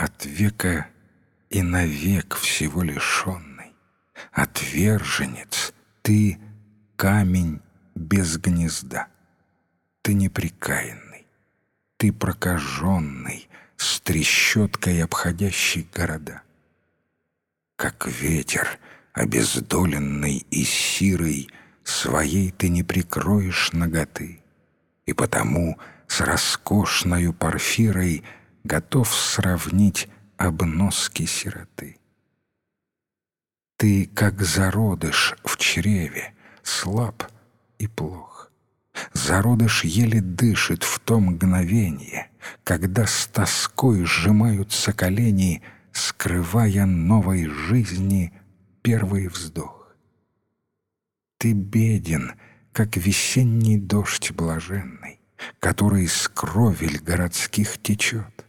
От века и навек всего лишенный, Отверженец, ты — камень без гнезда. Ты неприкаянный, ты прокаженный, С трещоткой обходящий города. Как ветер, обездоленный и сирой, Своей ты не прикроешь ноготы, И потому с роскошною парфирой Готов сравнить обноски сироты. Ты, как зародыш в чреве, слаб и плох. Зародыш еле дышит в то мгновение, Когда с тоской сжимаются колени, Скрывая новой жизни первый вздох. Ты беден, как весенний дождь блаженный, Который с кровель городских течет,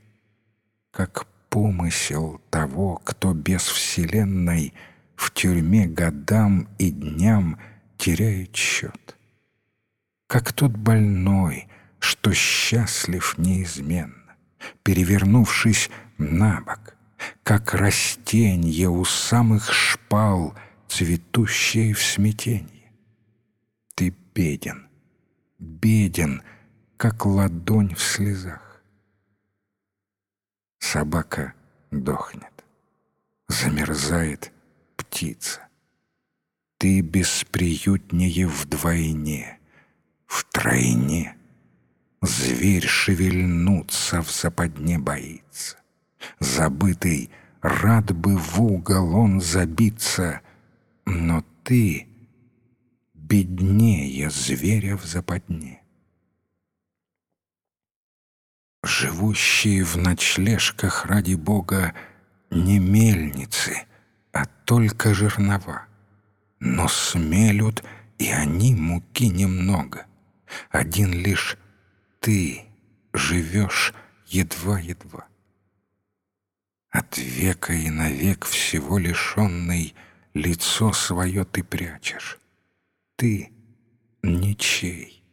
Как помысел того, кто без вселенной В тюрьме годам и дням теряет счет. Как тот больной, что счастлив неизменно, Перевернувшись на бок, Как растенье у самых шпал, Цветущее в смятенье. Ты беден, беден, как ладонь в слезах собака дохнет. Замерзает птица. Ты бесприютнее вдвойне, втройне. Зверь шевельнуться в западне боится. Забытый рад бы в угол он забиться, но ты беднее зверя в западне. Живущие в ночлежках ради Бога не мельницы, а только жернова. Но смелют, и они муки немного. Один лишь ты живешь едва-едва. От века и навек всего лишенный Лицо свое ты прячешь. Ты ничей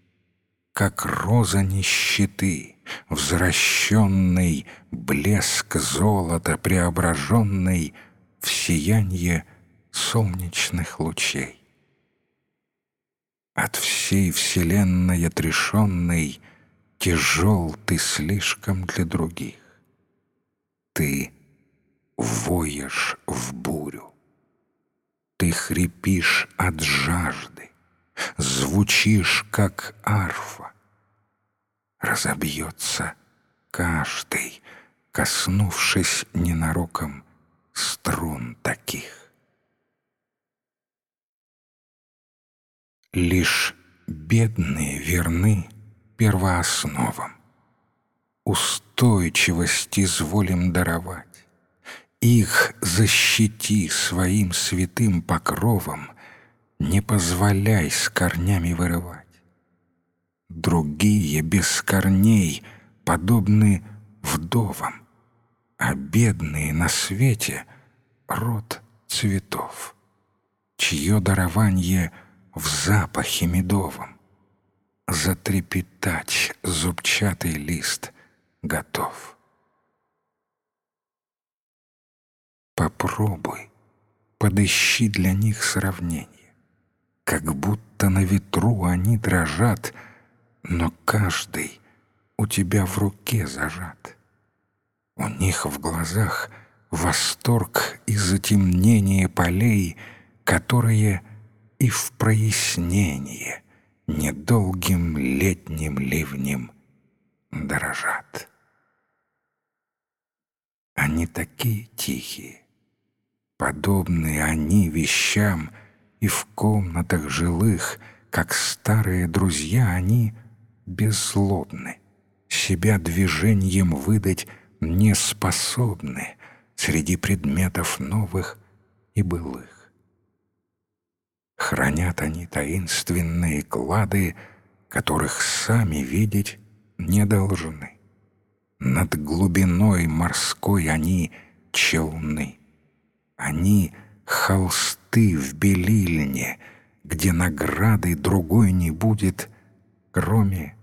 как роза нищеты, Взращенный блеск золота, преображенный В сиянье солнечных лучей. От всей вселенной отрешенной Тяжел ты слишком для других. Ты воешь в бурю. Ты хрипишь от жажды, Звучишь, как арфа разобьется каждый, коснувшись ненароком струн таких. Лишь бедные верны первоосновам. Устойчивость изволим даровать. Их защити своим святым покровом, Не позволяй с корнями вырывать. Другие без корней подобны вдовам, а бедные на свете — род цветов, чье дарование в запахе медовом. Затрепетать зубчатый лист готов. Попробуй, подыщи для них сравнение, как будто на ветру они дрожат — но каждый у тебя в руке зажат. У них в глазах восторг и затемнение полей, которые и в прояснение недолгим летним ливнем дорожат. Они такие тихие, подобные они вещам, и в комнатах жилых, как старые друзья, они — беззлобны, себя движением выдать не способны среди предметов новых и былых. Хранят они таинственные клады, которых сами видеть не должны. Над глубиной морской они челны. Они холсты в белильне, где награды другой не будет, кроме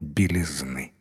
белизны.